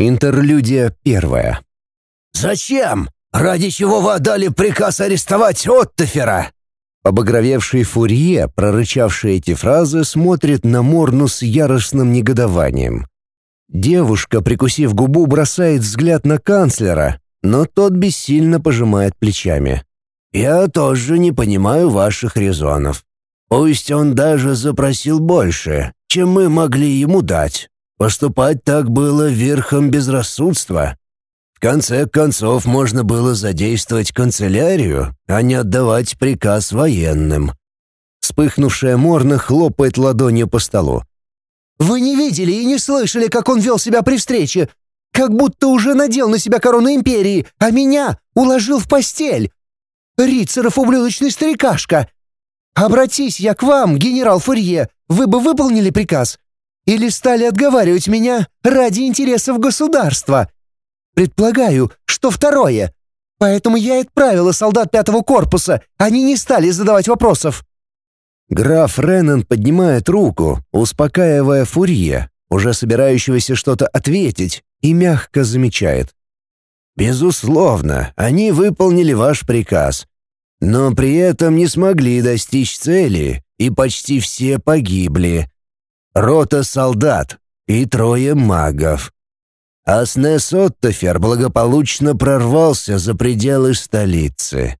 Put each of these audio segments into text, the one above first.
Интерлюдия первая. «Зачем? Ради чего вы отдали приказ арестовать Оттефера?» Обогровевший Фурье, прорычавший эти фразы, смотрит на Морну с яростным негодованием. Девушка, прикусив губу, бросает взгляд на канцлера, но тот бессильно пожимает плечами. «Я тоже не понимаю ваших резонов. Пусть он даже запросил больше, чем мы могли ему дать. Поступать так было верхом безрассудства. В конце концов, можно было задействовать канцелярию, а не отдавать приказ военным. Вспыхнувшая Морна хлопает ладонью по столу. «Вы не видели и не слышали, как он вел себя при встрече? Как будто уже надел на себя корону империи, а меня уложил в постель. Рицаров ублюдочный старикашка. Обратись я к вам, генерал Фурье, вы бы выполнили приказ? Или стали отговаривать меня ради интересов государства?» Предполагаю, что второе. Поэтому я и отправила солдат пятого корпуса. Они не стали задавать вопросов». Граф Реннон поднимает руку, успокаивая Фурье, уже собирающегося что-то ответить, и мягко замечает. «Безусловно, они выполнили ваш приказ, но при этом не смогли достичь цели, и почти все погибли. Рота солдат и трое магов. Аснес Оттофер благополучно прорвался за пределы столицы.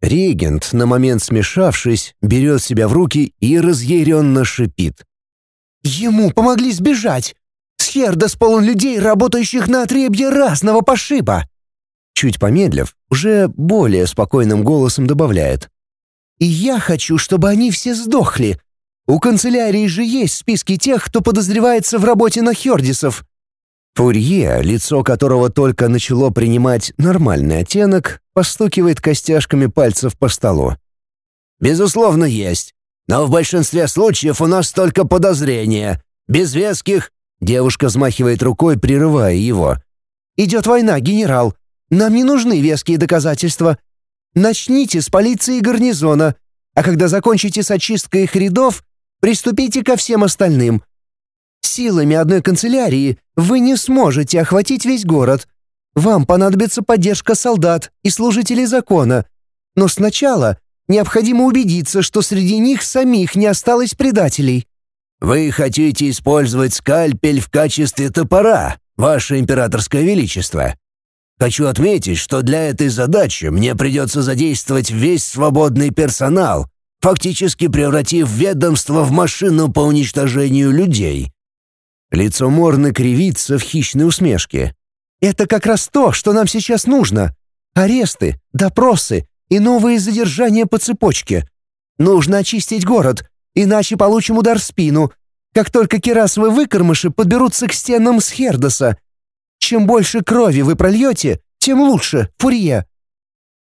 Регент, на момент смешавшись, берет себя в руки и разъяренно шипит. «Ему помогли сбежать! Схердос полон людей, работающих на отребье разного пошиба!» Чуть помедлив, уже более спокойным голосом добавляет. «И я хочу, чтобы они все сдохли. У канцелярии же есть списки тех, кто подозревается в работе на Хердисов. Фурье, лицо которого только начало принимать нормальный оттенок, постукивает костяшками пальцев по столу. «Безусловно, есть. Но в большинстве случаев у нас только подозрения. Без веских...» Девушка взмахивает рукой, прерывая его. «Идет война, генерал. Нам не нужны веские доказательства. Начните с полиции гарнизона, а когда закончите с очисткой их рядов, приступите ко всем остальным. Силами одной канцелярии вы не сможете охватить весь город. Вам понадобится поддержка солдат и служителей закона. Но сначала необходимо убедиться, что среди них самих не осталось предателей». «Вы хотите использовать скальпель в качестве топора, Ваше Императорское Величество?» Хочу отметить, что для этой задачи мне придется задействовать весь свободный персонал, фактически превратив ведомство в машину по уничтожению людей. Лицо Морны кривится в хищной усмешке. «Это как раз то, что нам сейчас нужно. Аресты, допросы и новые задержания по цепочке. Нужно очистить город, иначе получим удар в спину, как только керасовые выкормыши подберутся к стенам Схердоса. Чем больше крови вы прольете, тем лучше, Фурье».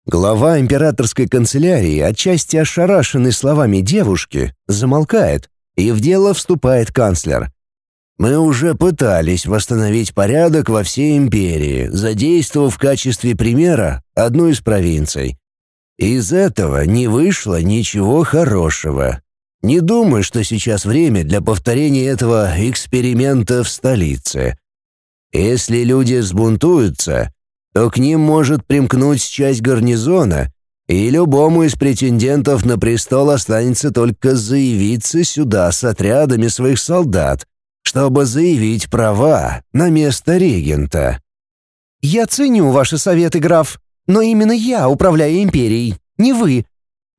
Глава императорской канцелярии, отчасти ошарашенный словами девушки, замолкает, и в дело вступает канцлер. Мы уже пытались восстановить порядок во всей империи, задействовав в качестве примера одну из провинций. Из этого не вышло ничего хорошего. Не думаю, что сейчас время для повторения этого эксперимента в столице. Если люди сбунтуются, то к ним может примкнуть часть гарнизона, и любому из претендентов на престол останется только заявиться сюда с отрядами своих солдат, чтобы заявить права на место регента. «Я ценю ваши советы, граф, но именно я управляю империей, не вы.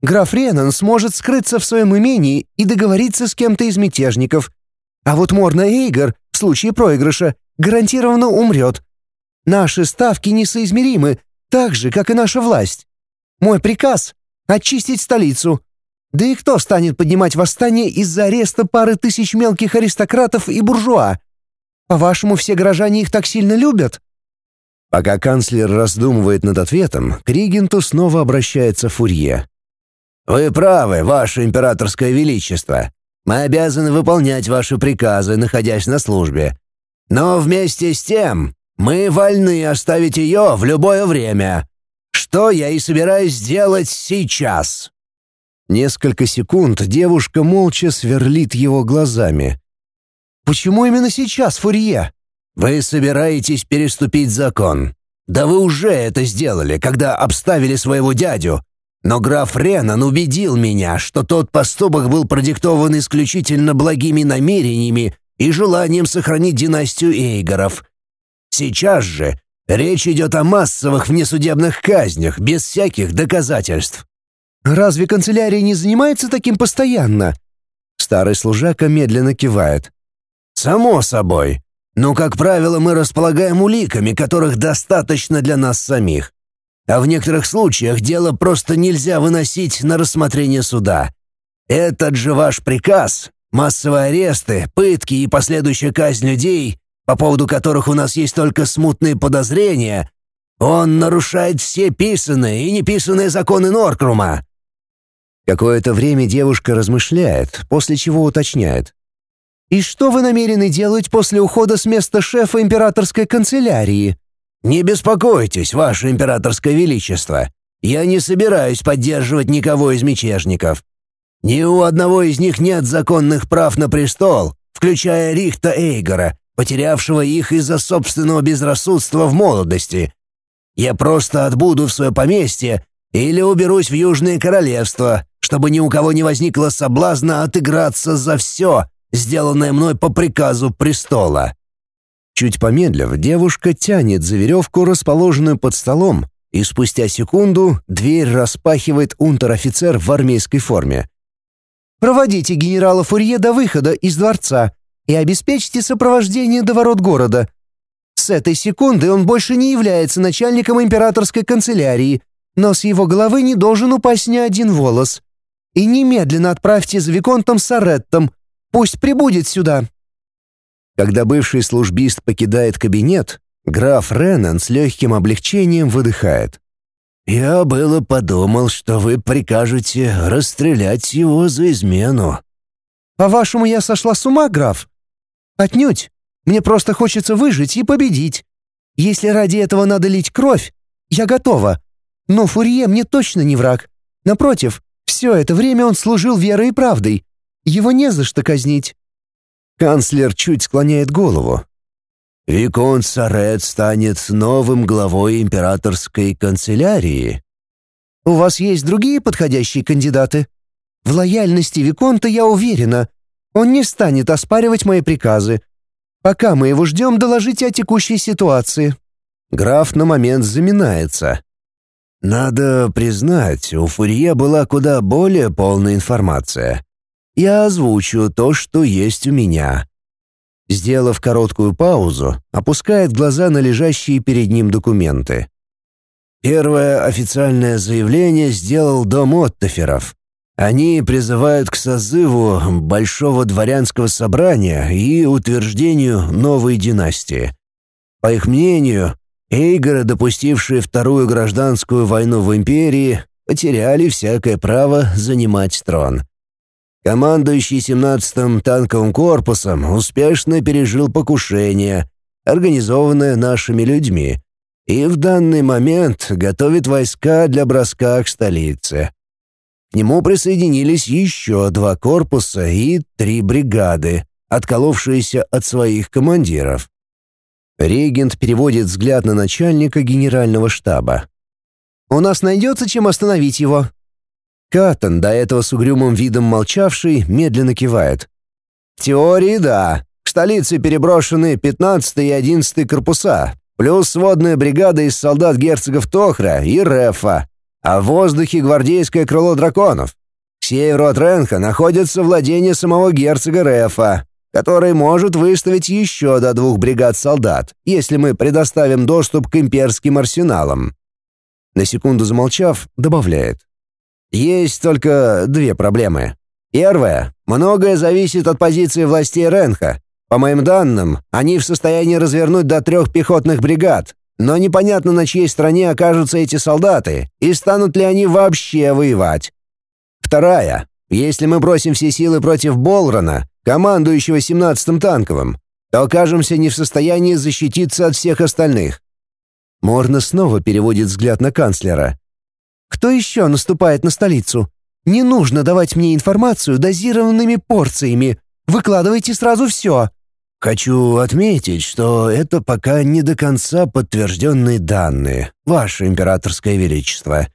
Граф Ренан сможет скрыться в своем имении и договориться с кем-то из мятежников. А вот Морна Эйгор в случае проигрыша гарантированно умрет. Наши ставки несоизмеримы, так же, как и наша власть. Мой приказ — очистить столицу, да и кто станет поднимать восстание из-за ареста пары тысяч мелких аристократов и буржуа? По-вашему, все горожане их так сильно любят?» Пока канцлер раздумывает над ответом, к регенту снова обращается Фурье. «Вы правы, ваше императорское величество. Мы обязаны выполнять ваши приказы, находясь на службе. Но вместе с тем мы вольны оставить ее в любое время. Что я и собираюсь делать сейчас». Несколько секунд девушка молча сверлит его глазами. «Почему именно сейчас, Фурье? Вы собираетесь переступить закон. Да вы уже это сделали, когда обставили своего дядю. Но граф Ренан убедил меня, что тот поступок был продиктован исключительно благими намерениями и желанием сохранить династию Эйгоров. Сейчас же речь идет о массовых внесудебных казнях, без всяких доказательств. «Разве канцелярия не занимается таким постоянно?» Старый служака медленно кивает. «Само собой. Но, как правило, мы располагаем уликами, которых достаточно для нас самих. А в некоторых случаях дело просто нельзя выносить на рассмотрение суда. Этот же ваш приказ, массовые аресты, пытки и последующая казнь людей, по поводу которых у нас есть только смутные подозрения, он нарушает все писанные и неписанные законы Норкрума». Какое-то время девушка размышляет, после чего уточняет. «И что вы намерены делать после ухода с места шефа императорской канцелярии?» «Не беспокойтесь, ваше императорское величество. Я не собираюсь поддерживать никого из мятежников. Ни у одного из них нет законных прав на престол, включая Рихта Эйгора, потерявшего их из-за собственного безрассудства в молодости. Я просто отбуду в свое поместье или уберусь в Южное Королевство, чтобы ни у кого не возникло соблазна отыграться за все, сделанное мной по приказу престола». Чуть помедлив, девушка тянет за веревку, расположенную под столом, и спустя секунду дверь распахивает унтер-офицер в армейской форме. «Проводите генерала Фурье до выхода из дворца и обеспечьте сопровождение до ворот города. С этой секунды он больше не является начальником императорской канцелярии, но с его головы не должен упасть ни один волос. И немедленно отправьте за Виконтом Сареттом, пусть прибудет сюда». Когда бывший службист покидает кабинет, граф Реннан с легким облегчением выдыхает. «Я было подумал, что вы прикажете расстрелять его за измену». «По-вашему, я сошла с ума, граф?» «Отнюдь. Мне просто хочется выжить и победить. Если ради этого надо лить кровь, я готова. Но Фурье мне точно не враг. Напротив, все это время он служил верой и правдой. Его не за что казнить. Канцлер чуть склоняет голову. «Виконт Сарет станет новым главой императорской канцелярии». «У вас есть другие подходящие кандидаты? В лояльности Виконта я уверена. Он не станет оспаривать мои приказы. Пока мы его ждем, доложите о текущей ситуации». Граф на момент заминается. «Надо признать, у Фурье была куда более полная информация я озвучу то, что есть у меня». Сделав короткую паузу, опускает глаза на лежащие перед ним документы. Первое официальное заявление сделал дом Оттоферов. Они призывают к созыву Большого дворянского собрания и утверждению новой династии. По их мнению, Эйгоры, допустившие вторую гражданскую войну в империи, потеряли всякое право занимать трон. Командующий 17-м танковым корпусом успешно пережил покушение, организованное нашими людьми, и в данный момент готовит войска для броска к столице. Нему присоединились еще два корпуса и три бригады, отколовшиеся от своих командиров. Регент переводит взгляд на начальника генерального штаба. «У нас найдется чем остановить его?» Каттон, до этого с угрюмым видом молчавший, медленно кивает. «В теории, да. К столице переброшены 15 и 11 корпуса, плюс сводная бригада из солдат герцогов Тохра и Рефа, а в воздухе гвардейское крыло драконов. К северу от Ренха находится владение самого герцога Рефа, который может выставить еще до двух бригад солдат, если мы предоставим доступ к имперским арсеналам». На секунду замолчав, добавляет. Есть только две проблемы. Первая. Многое зависит от позиции властей Ренха. По моим данным, они в состоянии развернуть до трех пехотных бригад, но непонятно, на чьей стороне окажутся эти солдаты и станут ли они вообще воевать. Вторая. Если мы бросим все силы против Болрона, командующего 17-м танковым, то окажемся не в состоянии защититься от всех остальных. Морно снова переводит взгляд на канцлера. Кто еще наступает на столицу? Не нужно давать мне информацию дозированными порциями. Выкладывайте сразу все. Хочу отметить, что это пока не до конца подтвержденные данные, Ваше Императорское Величество.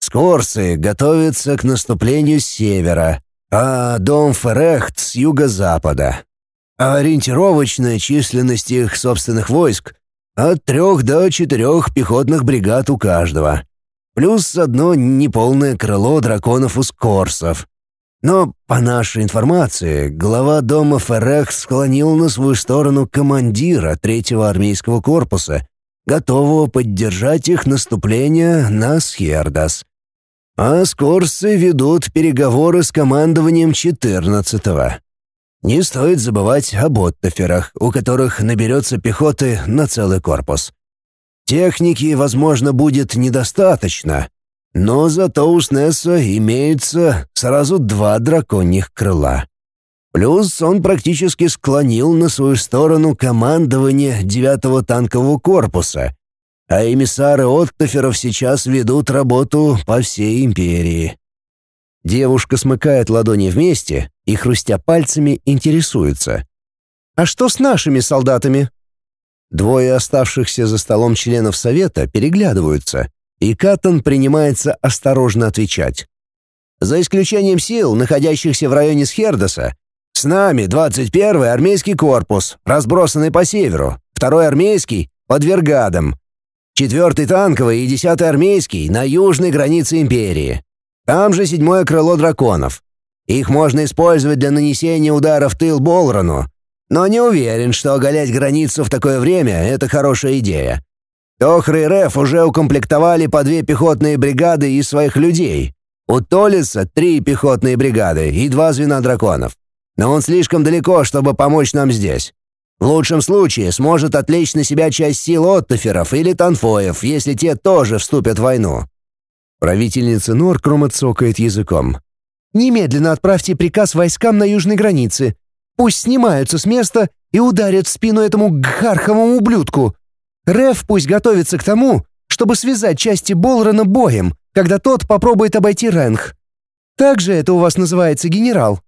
Скорцы готовятся к наступлению с севера, а дом Ферехт с юго-запада. Ориентировочная численность их собственных войск от трех до четырех пехотных бригад у каждого. Плюс одно неполное крыло драконов у скорсов. Но, по нашей информации, глава дома Ферех склонил на свою сторону командира третьего армейского корпуса, готового поддержать их наступление на Схердас. А скорсы ведут переговоры с командованием 14-го. Не стоит забывать об оттоферах, у которых наберется пехоты на целый корпус. Техники, возможно, будет недостаточно, но зато у Снесса имеется сразу два драконьих крыла. Плюс он практически склонил на свою сторону командование девятого танкового корпуса, а эмиссары Оттоферов сейчас ведут работу по всей империи. Девушка смыкает ладони вместе и, хрустя пальцами, интересуется. «А что с нашими солдатами?» Двое оставшихся за столом членов совета переглядываются, и Каттон принимается осторожно отвечать. «За исключением сил, находящихся в районе Схердоса, с нами 21-й армейский корпус, разбросанный по северу, второй армейский — под Вергадом, четвертый танковый и 10-й армейский на южной границе империи. Там же седьмое крыло драконов. Их можно использовать для нанесения удара в тыл Болрону, но не уверен, что оголять границу в такое время — это хорошая идея. Тохры и Реф уже укомплектовали по две пехотные бригады из своих людей. У Толиса три пехотные бригады и два звена драконов. Но он слишком далеко, чтобы помочь нам здесь. В лучшем случае сможет отвлечь на себя часть сил Оттоферов или Танфоев, если те тоже вступят в войну». Правительница Норкрума цокает языком. «Немедленно отправьте приказ войскам на южной границе. Пусть снимаются с места и ударят в спину этому гхарховому ублюдку. Реф пусть готовится к тому, чтобы связать части Болрона боем, когда тот попробует обойти Ренх. Так же это у вас называется генерал?»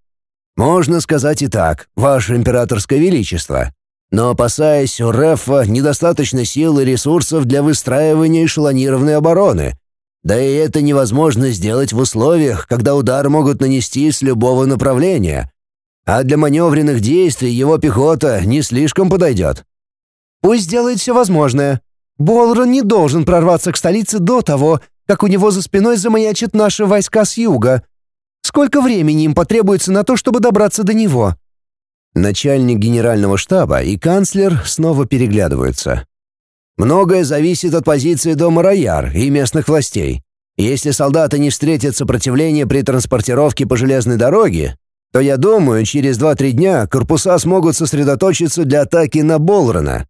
«Можно сказать и так, ваше императорское величество. Но опасаясь у Рефа недостаточно сил и ресурсов для выстраивания эшелонированной обороны. Да и это невозможно сделать в условиях, когда удар могут нанести с любого направления. А для маневренных действий его пехота не слишком подойдет. Пусть делает все возможное. Болрон не должен прорваться к столице до того, как у него за спиной замаячат наши войска с юга. Сколько времени им потребуется на то, чтобы добраться до него?» Начальник генерального штаба и канцлер снова переглядываются. «Многое зависит от позиции дома Рояр и местных властей. Если солдаты не встретят сопротивления при транспортировке по железной дороге, то, я думаю, через 2-3 дня корпуса смогут сосредоточиться для атаки на Болрона.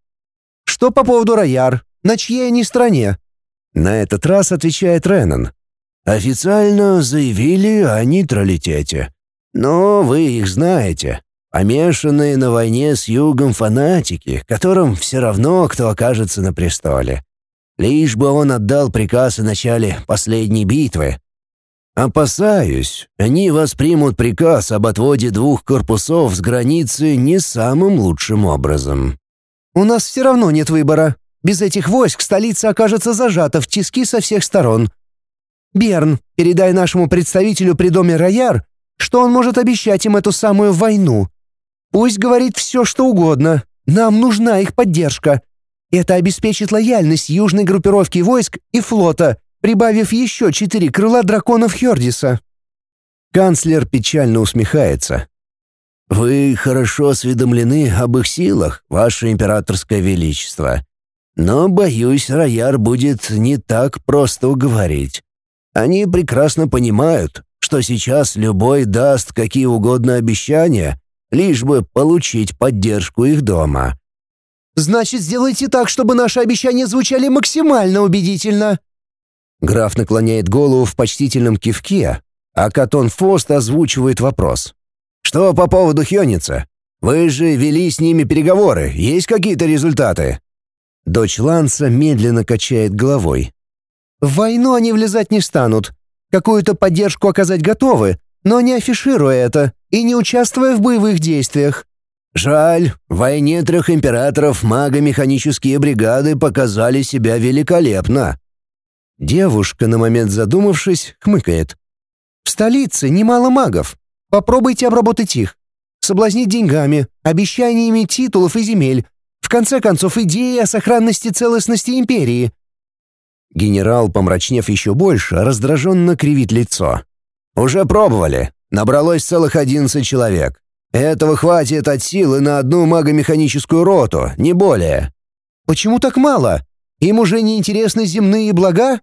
Что по поводу Рояр? На чьей они стороне?» На этот раз отвечает Реннон. «Официально заявили о нейтралитете. Но вы их знаете. Помешанные на войне с югом фанатики, которым все равно, кто окажется на престоле. Лишь бы он отдал приказ о начале последней битвы. Опасаюсь, они воспримут приказ об отводе двух корпусов с границы не самым лучшим образом. У нас все равно нет выбора. Без этих войск столица окажется зажата в тиски со всех сторон. Берн, передай нашему представителю при доме Рояр, что он может обещать им эту самую войну. Пусть говорит все, что угодно. Нам нужна их поддержка. Это обеспечит лояльность южной группировки войск и флота, прибавив еще четыре крыла драконов Хердиса». Канцлер печально усмехается. Вы хорошо осведомлены об их силах, ваше императорское величество. Но, боюсь, Рояр будет не так просто уговорить. Они прекрасно понимают, что сейчас любой даст какие угодно обещания, лишь бы получить поддержку их дома. «Значит, сделайте так, чтобы наши обещания звучали максимально убедительно». Граф наклоняет голову в почтительном кивке, а Катон Фост озвучивает вопрос. Что по поводу Хёница? Вы же вели с ними переговоры. Есть какие-то результаты?» Дочь Ланса медленно качает головой. «В войну они влезать не станут. Какую-то поддержку оказать готовы, но не афишируя это и не участвуя в боевых действиях. Жаль, в войне трех императоров мага-механические бригады показали себя великолепно. Девушка, на момент задумавшись, хмыкает. В столице немало магов. Попробуйте обработать их. Соблазнить деньгами, обещаниями титулов и земель. В конце концов, идеи о сохранности целостности империи. Генерал, помрачнев еще больше, раздраженно кривит лицо. «Уже пробовали. Набралось целых одиннадцать человек. Этого хватит от силы на одну магомеханическую роту, не более». «Почему так мало? Им уже не интересны земные блага?»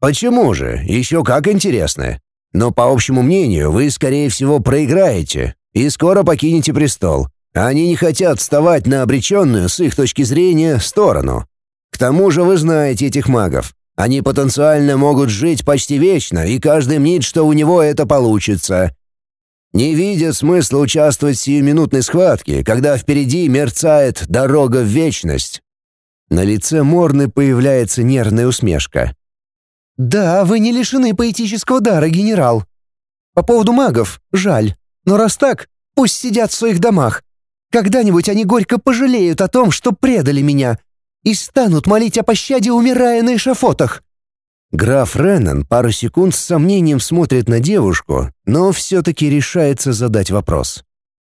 «Почему же? Еще как интересны. Но, по общему мнению, вы, скорее всего, проиграете и скоро покинете престол. Они не хотят вставать на обреченную, с их точки зрения, сторону. К тому же вы знаете этих магов. Они потенциально могут жить почти вечно, и каждый мнит, что у него это получится. Не видят смысла участвовать в сиюминутной схватке, когда впереди мерцает дорога в вечность. На лице Морны появляется нервная усмешка. «Да, вы не лишены поэтического дара, генерал. По поводу магов, жаль. Но раз так, пусть сидят в своих домах. Когда-нибудь они горько пожалеют о том, что предали меня, и станут молить о пощаде, умирая на эшафотах». Граф Реннон пару секунд с сомнением смотрит на девушку, но все-таки решается задать вопрос.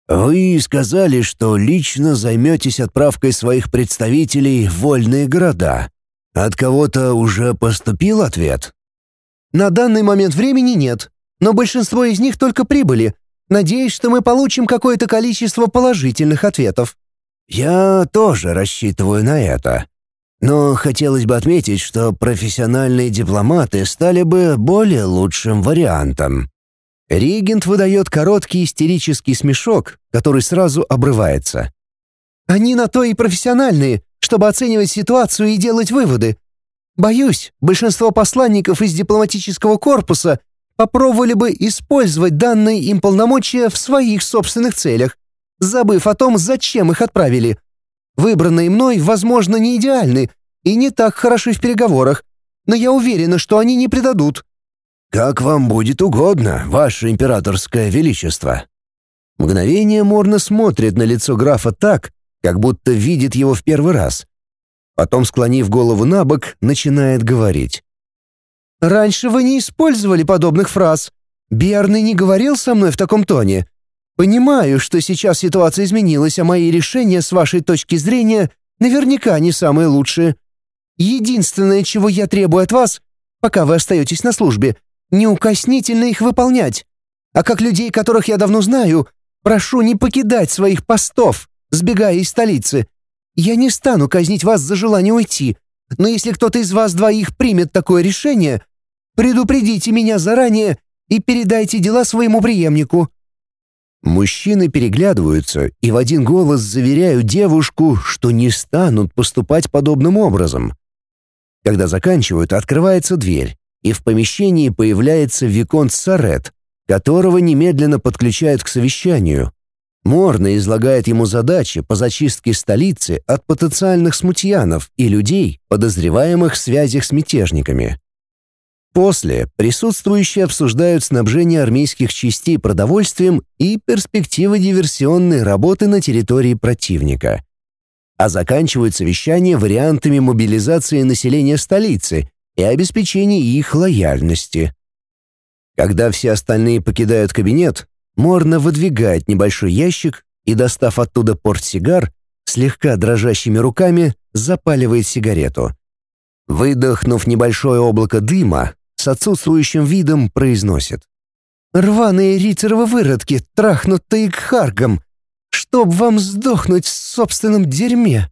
«Вы сказали, что лично займетесь отправкой своих представителей в вольные города. От кого-то уже поступил ответ?» «На данный момент времени нет, но большинство из них только прибыли. Надеюсь, что мы получим какое-то количество положительных ответов». «Я тоже рассчитываю на это. Но хотелось бы отметить, что профессиональные дипломаты стали бы более лучшим вариантом». Регент выдает короткий истерический смешок, который сразу обрывается. «Они на то и профессиональные, чтобы оценивать ситуацию и делать выводы. Боюсь, большинство посланников из дипломатического корпуса попробовали бы использовать данные им полномочия в своих собственных целях забыв о том, зачем их отправили. Выбранные мной, возможно, не идеальны и не так хороши в переговорах, но я уверена, что они не предадут». «Как вам будет угодно, ваше императорское величество». Мгновение Морна смотрит на лицо графа так, как будто видит его в первый раз. Потом, склонив голову на бок, начинает говорить. «Раньше вы не использовали подобных фраз. Берный не говорил со мной в таком тоне. Понимаю, что сейчас ситуация изменилась, а мои решения с вашей точки зрения наверняка не самые лучшие. Единственное, чего я требую от вас, пока вы остаетесь на службе, неукоснительно их выполнять. А как людей, которых я давно знаю, прошу не покидать своих постов, сбегая из столицы. Я не стану казнить вас за желание уйти, но если кто-то из вас двоих примет такое решение, предупредите меня заранее и передайте дела своему преемнику. Мужчины переглядываются и в один голос заверяют девушку, что не станут поступать подобным образом. Когда заканчивают, открывается дверь, и в помещении появляется Виконт Сарет, которого немедленно подключают к совещанию. Морно излагает ему задачи по зачистке столицы от потенциальных смутьянов и людей, подозреваемых в связях с мятежниками. После присутствующие обсуждают снабжение армейских частей продовольствием и перспективы диверсионной работы на территории противника. А заканчивают совещание вариантами мобилизации населения столицы и обеспечения их лояльности. Когда все остальные покидают кабинет, Морна выдвигает небольшой ящик и, достав оттуда портсигар, слегка дрожащими руками запаливает сигарету. Выдохнув небольшое облако дыма, с отсутствующим видом произносит. «Рваные рицеровы выродки, трахнутые к харгам! Чтоб вам сдохнуть в собственном дерьме!»